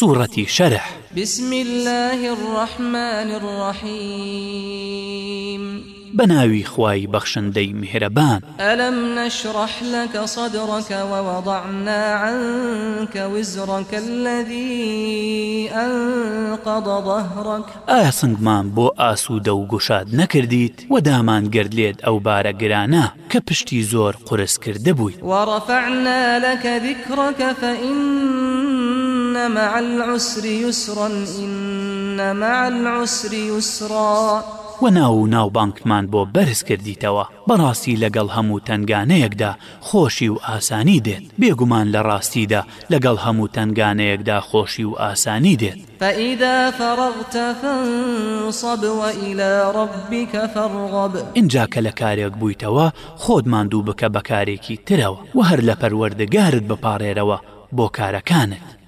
سورة شرح بسم الله الرحمن الرحيم بناوي خواي بخشن دي مهربان ألم نشرح لك صدرك ووضعنا عنك وزرك الذي أنقض ظهرك آيا سنگمان بو آسوده و گشاد نكرديت ودامان گرد ليد أو بارا گرانا كپشتي زور قرس کرده بوي ورفعنا لك ذكرك فإن إن مع العسر يسرا إن مع العسر يسرا وەناو و ناوبانکمان بۆ بەرز کردیتەوە بەڕاستی لەگەڵ هەموو تنگانەیەکدا خۆشی و ئاسانی دێت بێگومان لە ڕاستیدا لەگەڵ هەموو تنگانەیەکدا خۆشی و ئاسانی دێت فإذا فرغت فانصب وإلى ربك فارغب اینجا کە لە کارێک بوویتەوە خۆت ماندوو بکە بە کارێکی ترەوە و هەر لە پەروەردەگارت بپارێرەوە بۆ کارەکانت